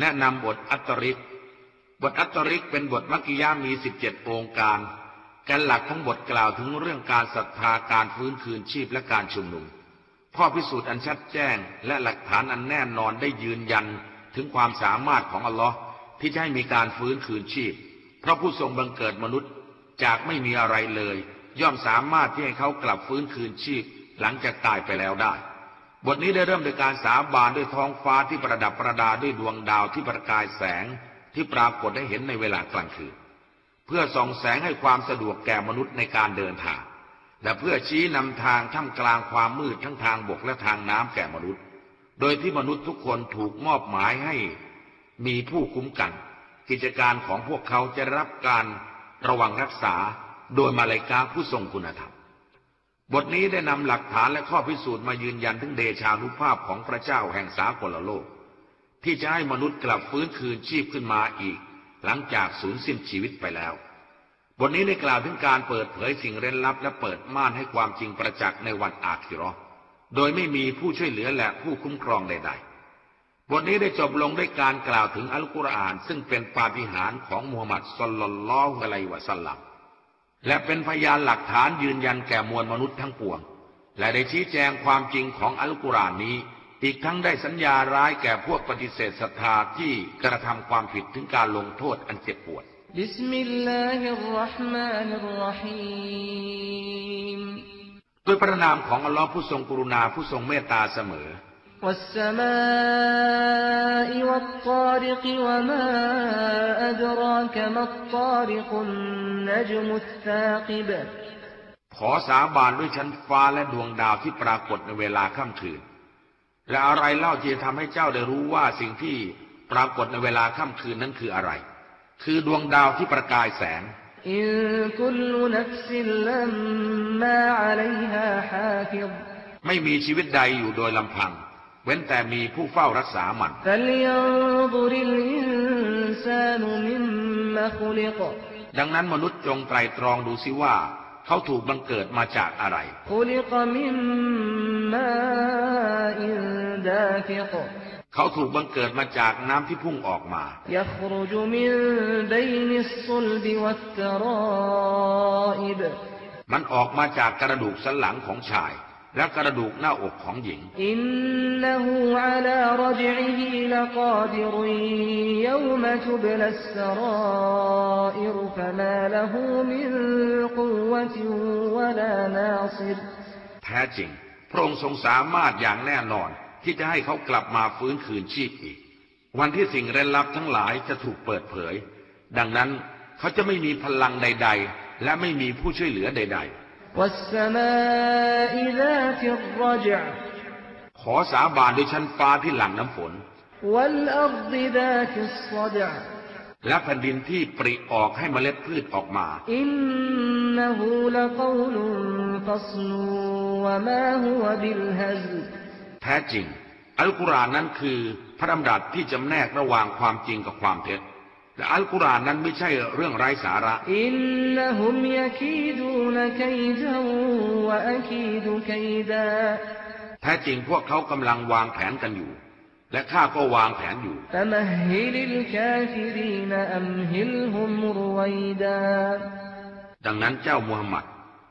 แนะนำบทอัตตริก บทอัตตริกเป็นบทมักกิยามี17องค์การแกนหลักของบทกล่าวถึงเรื่องการศรัทธาการฟื้นคืนชีพและการชุมนุม ข้อพิสูจน์อันชัดแจ้ง และหลักฐานอันแน่นอนได้ยืนยันถึงความสามารถของอัลลอฮ์ที่จะให้มีการฟื้นคืนชีพ เพราะผู้ทรงบังเกิดมนุษย์จากไม่มีอะไรเลย ย่อมสามารถที่ให้เขากลับฟื้นคืนชีพหลังจากตายไปแล้วได้ บทนี้ได้เริ่มโดยการสาบานด้วยท้องฟ้าที่ประดับประดาด้วยดวงดาวที่ประกายแสงที่ปรากฏให้เห็นในเวลากลางคืน เพื่อส่องแสงให้ความสะดวกแก่มนุษย์ในการเดินทาง และเพื่อชี้นำทางท่ามกลางความมืดทั้งทางบกและทางน้ำแก่มนุษย์ โดยที่มนุษย์ทุกคนถูกมอบหมายให้มีผู้คุ้มกัน กิจการของพวกเขาจะรับการระวังรักษาโดยมาลายกาผู้ทรงคุณธรรม บทนี้ได้นำหลักฐานและข้อพิสูจน์มายืนยันถึงเดชานุภาพของพระเจ้าแห่งสากลโลก ที่จะให้มนุษย์กลับฟื้นคืนชีพขึ้นมาอีก หลังจากสูญสิ้นชีวิตไปแล้ว บทนี้ได้กล่าวถึงการเปิดเผยสิ่งเร้นลับและเปิดม่านให้ความจริงประจักษ์ในวันอาคิรอโดยไม่มีผู้ช่วยเหลือและผู้คุ้มครองใด ๆ บทนี้ได้จบลงด้วยการกล่าวถึงอัลกุรอานซึ่งเป็นปาฏิหาริย์ของมูฮัมหมัดสุลลัลลอฮุอะลัยวะสัลลัม และเป็นพยานหลักฐานยืนยันแก่มวลมนุษย์ทั้งปวง และได้ชี้แจงความจริงของอัลกุรอานนี้ อีกทั้งได้สัญญาร้ายแก่พวกปฏิเสธศรัทธาที่กระทำความผิดถึงการลงโทษอันเจ็บปวด بسم الله الرحمن الرحيم ด้วยพระนามของอัลลอฮ์ผู้ทรงกรุณาผู้ทรงเมตตาเสมอ والسماء والطارق وما أدراك ما الطارق النجم الثاقب ขอสาบานด้วยชั้นฟ้าและดวงดาวที่ปรากฏในเวลาค่ำคืน และอะไรเล่าที่จะทำให้เจ้าได้รู้ว่าสิ่งที่ปรากฏในเวลาค่ำคืนนั้นคืออะไร คือดวงดาวที่ประกายแสง إن كل نفس لما عليها حافظ ไม่มีชีวิตใดอยู่โดยลำพัง เว้นแต่มีผู้เฝ้ารักษามัน ดังนั้นมนุษย์จงไตรตรองดูซิว่า เขาถูกบังเกิดมาจากอะไร เขาถูกบังเกิดมาจากน้ำที่พุ่งออกมา มันออกมาจากกระดูกสันหลังของชาย และกระดูกหน้าอกของหญิงแท้จริง พระองค์ทรงสามารถอย่างแน่นอน ที่จะให้เขากลับมาฟื้นคืนชีพอีก วันที่สิ่งเร้นลับทั้งหลายจะถูกเปิดเผย ดังนั้นเขาจะไม่มีพลังใด ๆ และไม่มีผู้ช่วยเหลือใด ๆ والسماء ذات الرجع ๆ ขอสาบานด้วยชั้นฟ้าที่หลั่งน้ำฝน والأرض ذات الصدع และแผ่นดินที่ปริออกให้เมล็ดพืชออกมา إنه لقول فصل وما هو بالهزل แท้จริง อัลกุรอานนั้นคือพระดำรัสที่จำแนกระหว่างความจริงกับความเท็จ แต่อัลกุรอานนั้นไม่ใช่เรื่องไร้สาระแท้จริงพวกเขากำลังวางแผนกันอยู่ และข้าก็วางแผนอยู่ ดังนั้นเจ้ามูฮัมหมัด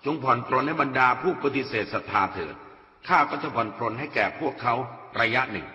จงผ่อนปรนในบรรดาผู้ปฏิเสธศรัทธาเถิด ข้าก็จะผ่อนปรนให้แก่พวกเขาระยะหนึ่ง